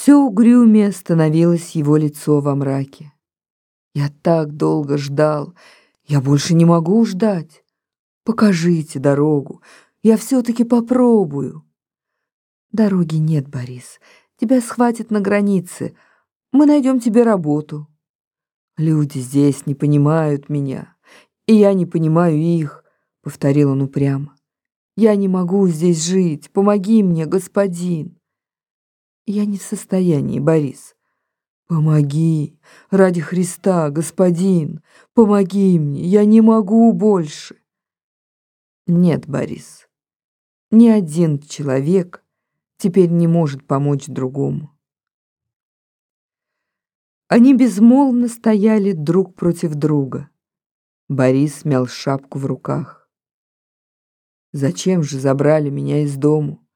Все угрюмее становилось его лицо во мраке. Я так долго ждал, я больше не могу ждать. Покажите дорогу, я все-таки попробую. Дороги нет, Борис, тебя схватят на границе, мы найдем тебе работу. Люди здесь не понимают меня, и я не понимаю их, повторил он упрямо. Я не могу здесь жить, помоги мне, господин. Я не в состоянии, Борис. Помоги, ради Христа, господин, помоги мне, я не могу больше. Нет, Борис, ни один человек теперь не может помочь другому. Они безмолвно стояли друг против друга. Борис мял шапку в руках. Зачем же забрали меня из дому?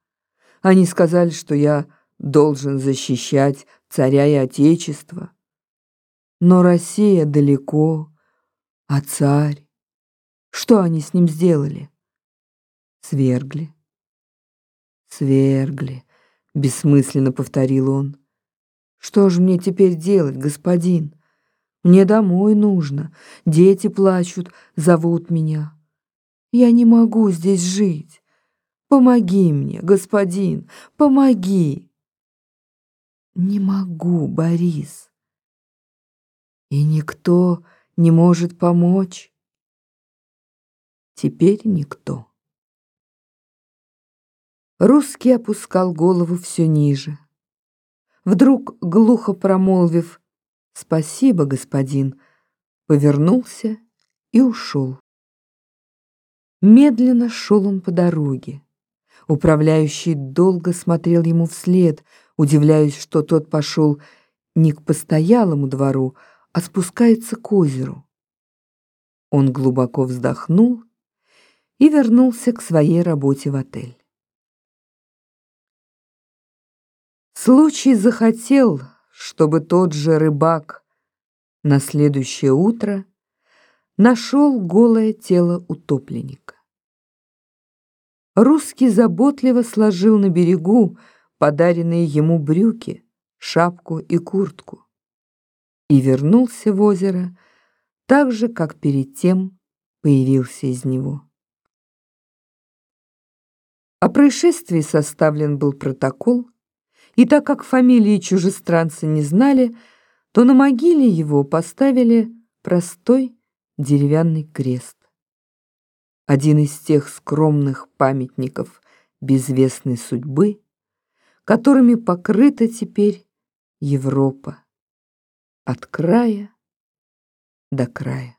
Они сказали, что я должен защищать царя и отечество. Но Россия далеко, а царь... Что они с ним сделали? Свергли. Свергли, бессмысленно повторил он. Что же мне теперь делать, господин? Мне домой нужно. Дети плачут, зовут меня. Я не могу здесь жить. Помоги мне, господин, помоги. Не могу, Борис. И никто не может помочь. Теперь никто. Русский опускал голову все ниже вдруг глухо промолвив «Спасибо, господин», повернулся и ушел. Медленно шел он по дороге. Управляющий долго смотрел ему вслед, удивляясь, что тот пошел не к постоялому двору, а спускается к озеру. Он глубоко вздохнул и вернулся к своей работе в отель. Случай захотел, чтобы тот же рыбак на следующее утро нашел голое тело утопленника. Русский заботливо сложил на берегу подаренные ему брюки, шапку и куртку и вернулся в озеро так же, как перед тем появился из него. О происшествии составлен был протокол, и так как фамилии чужестранца не знали, то на могиле его поставили простой деревянный крест. Один из тех скромных памятников безвестной судьбы, которыми покрыта теперь Европа от края до края.